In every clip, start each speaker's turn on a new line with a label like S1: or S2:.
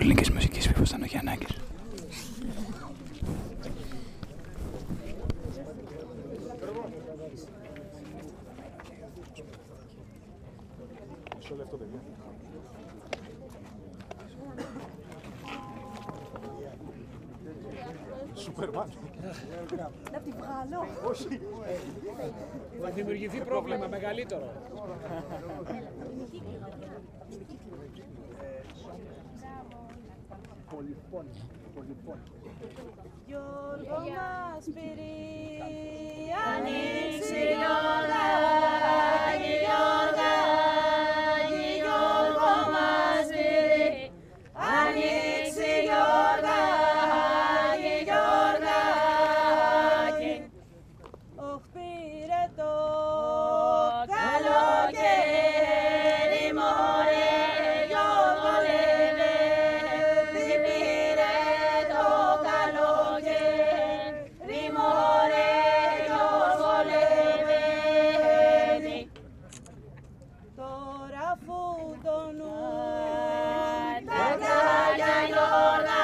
S1: ελληνικής μουσικής Φίβος Στανογιαννάκης.
S2: Μισό λεπτό, παιδιά. Σούπερμαν.
S3: Να τη βγάλω.
S2: Όχι.
S4: Θα δημιουργηθεί πρόβλημα μεγαλύτερο.
S5: Your polifón. Yo lo más
S3: Τώρα αφού το νου
S5: Τα κάλια Γιώργα,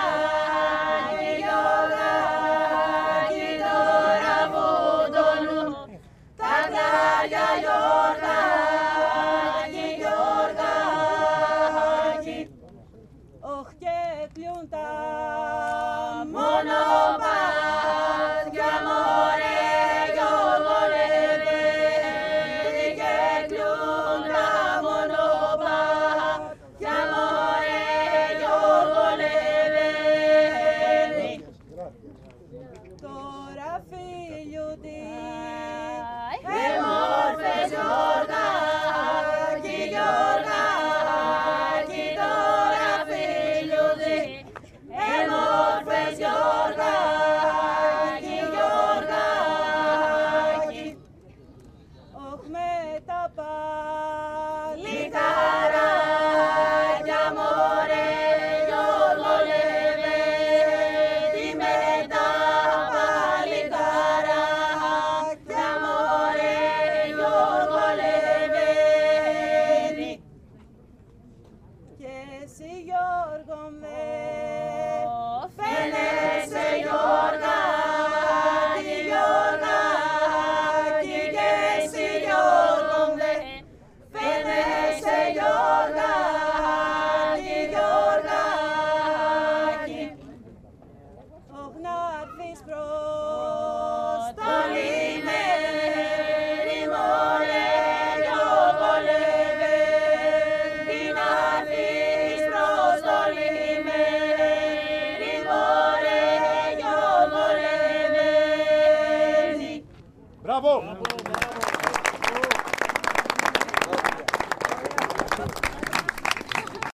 S5: Γιώργα, τώρα που τονού. Τα κάλια Γιώργα, Γιώργα,
S3: Οχ και κλειούν τα
S5: μονοπάτια Tora, filho de Bravo!
S2: Bravo.